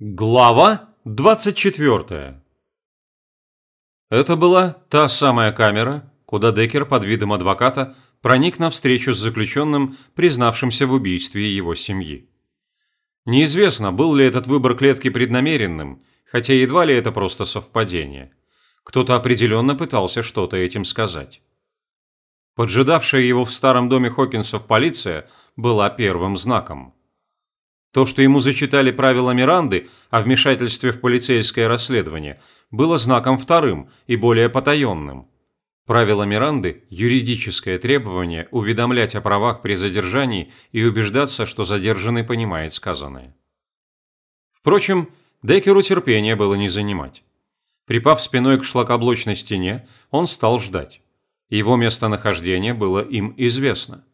Глава 24 Это была та самая камера, куда Деккер под видом адвоката проник на встречу с заключенным, признавшимся в убийстве его семьи. Неизвестно, был ли этот выбор клетки преднамеренным, хотя едва ли это просто совпадение. Кто-то определенно пытался что-то этим сказать. Поджидавшая его в старом доме Хокинсов полиция была первым знаком. То, что ему зачитали правила Миранды о вмешательстве в полицейское расследование, было знаком вторым и более потаенным. Правила Миранды – юридическое требование уведомлять о правах при задержании и убеждаться, что задержанный понимает сказанное. Впрочем, Деккеру терпения было не занимать. Припав спиной к шлакоблочной стене, он стал ждать. Его местонахождение было им известно.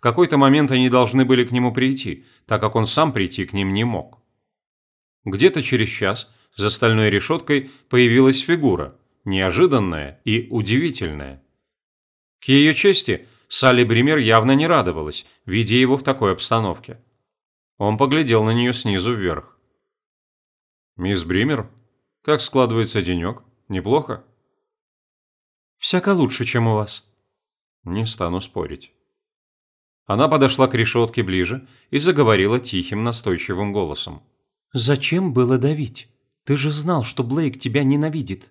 В какой-то момент они должны были к нему прийти, так как он сам прийти к ним не мог. Где-то через час за стальной решеткой появилась фигура, неожиданная и удивительная. К ее чести, Салли Бример явно не радовалась, видя его в такой обстановке. Он поглядел на нее снизу вверх. «Мисс Бример, как складывается денек? Неплохо?» Всяко лучше, чем у вас. Не стану спорить. Она подошла к решетке ближе и заговорила тихим, настойчивым голосом. «Зачем было давить? Ты же знал, что Блейк тебя ненавидит».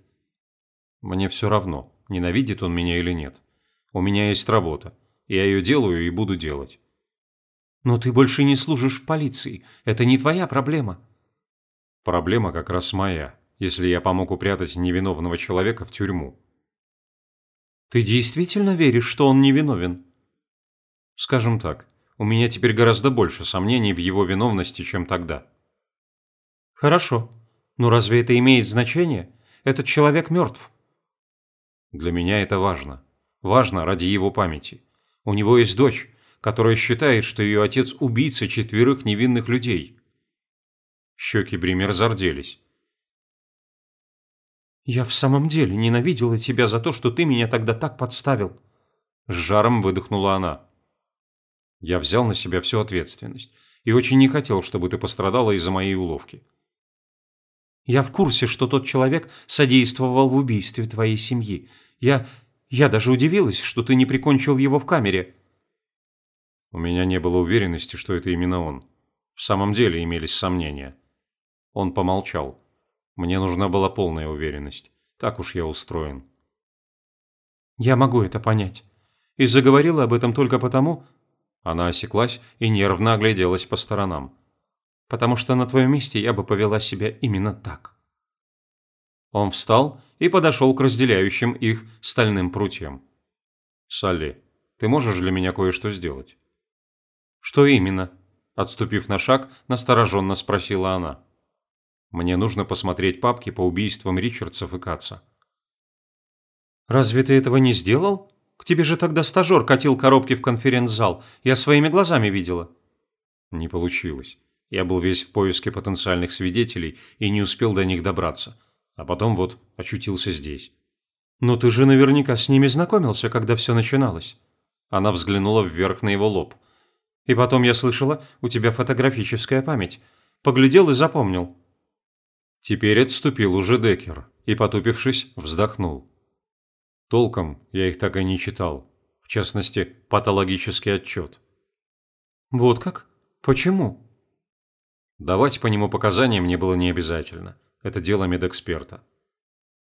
«Мне все равно, ненавидит он меня или нет. У меня есть работа. Я ее делаю и буду делать». «Но ты больше не служишь в полиции. Это не твоя проблема». «Проблема как раз моя, если я помог упрятать невиновного человека в тюрьму. Ты действительно веришь, что он невиновен? Скажем так, у меня теперь гораздо больше сомнений в его виновности, чем тогда. Хорошо. Но разве это имеет значение? Этот человек мертв. Для меня это важно. Важно ради его памяти. У него есть дочь, которая считает, что ее отец – убийца четверых невинных людей. Щеки Бример зарделись. «Я в самом деле ненавидела тебя за то, что ты меня тогда так подставил». С жаром выдохнула она. «Я взял на себя всю ответственность и очень не хотел, чтобы ты пострадала из-за моей уловки». «Я в курсе, что тот человек содействовал в убийстве твоей семьи. Я... я даже удивилась, что ты не прикончил его в камере». У меня не было уверенности, что это именно он. В самом деле имелись сомнения. Он помолчал. Мне нужна была полная уверенность. Так уж я устроен. Я могу это понять. И заговорила об этом только потому... Она осеклась и нервно огляделась по сторонам. Потому что на твоем месте я бы повела себя именно так. Он встал и подошел к разделяющим их стальным прутьям. «Салли, ты можешь для меня кое-что сделать?» «Что именно?» Отступив на шаг, настороженно спросила она. Мне нужно посмотреть папки по убийствам Ричардсов и Каца. «Разве ты этого не сделал? К тебе же тогда стажер катил коробки в конференц-зал. Я своими глазами видела». Не получилось. Я был весь в поиске потенциальных свидетелей и не успел до них добраться. А потом вот очутился здесь. «Но ты же наверняка с ними знакомился, когда все начиналось». Она взглянула вверх на его лоб. «И потом я слышала, у тебя фотографическая память. Поглядел и запомнил. Теперь отступил уже Деккер и, потупившись, вздохнул. Толком я их так и не читал. В частности, патологический отчет. Вот как? Почему? Давать по нему показания мне было не обязательно. Это дело медэксперта.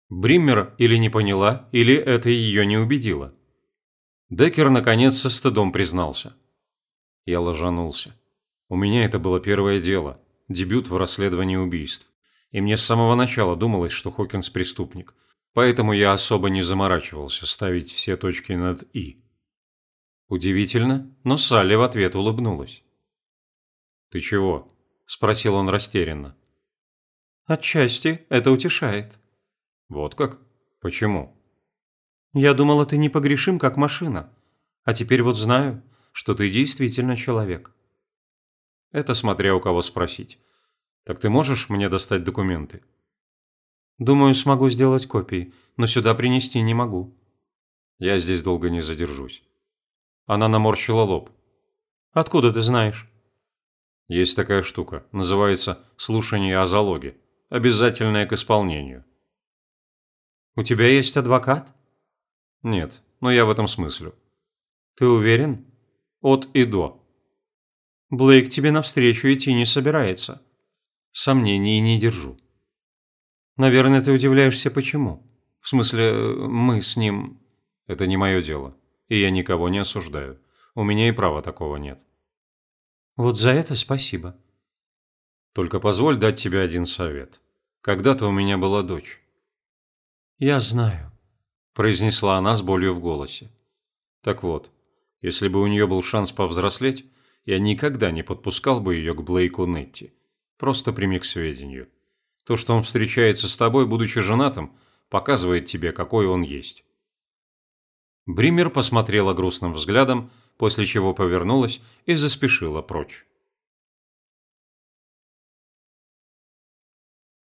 Бриммер или не поняла, или это ее не убедило. Деккер наконец со стыдом признался. Я ложанулся. У меня это было первое дело, дебют в расследовании убийств и мне с самого начала думалось, что Хокинс преступник, поэтому я особо не заморачивался ставить все точки над «и». Удивительно, но Салли в ответ улыбнулась. «Ты чего?» – спросил он растерянно. «Отчасти это утешает». «Вот как? Почему?» «Я думала, ты непогрешим, как машина. А теперь вот знаю, что ты действительно человек». Это смотря у кого спросить. Так ты можешь мне достать документы? Думаю, смогу сделать копии, но сюда принести не могу. Я здесь долго не задержусь. Она наморщила лоб. Откуда ты знаешь? Есть такая штука, называется слушание о залоге. Обязательное к исполнению. У тебя есть адвокат? Нет, но я в этом смыслю. Ты уверен? От и до. Блейк тебе навстречу идти не собирается. Сомнений не держу. Наверное, ты удивляешься, почему. В смысле, мы с ним... Это не мое дело, и я никого не осуждаю. У меня и права такого нет. Вот за это спасибо. Только позволь дать тебе один совет. Когда-то у меня была дочь. Я знаю, произнесла она с болью в голосе. Так вот, если бы у нее был шанс повзрослеть, я никогда не подпускал бы ее к Блейку Нетти. Просто прими к сведению. То, что он встречается с тобой, будучи женатым, показывает тебе, какой он есть. Бример посмотрела грустным взглядом, после чего повернулась и заспешила прочь.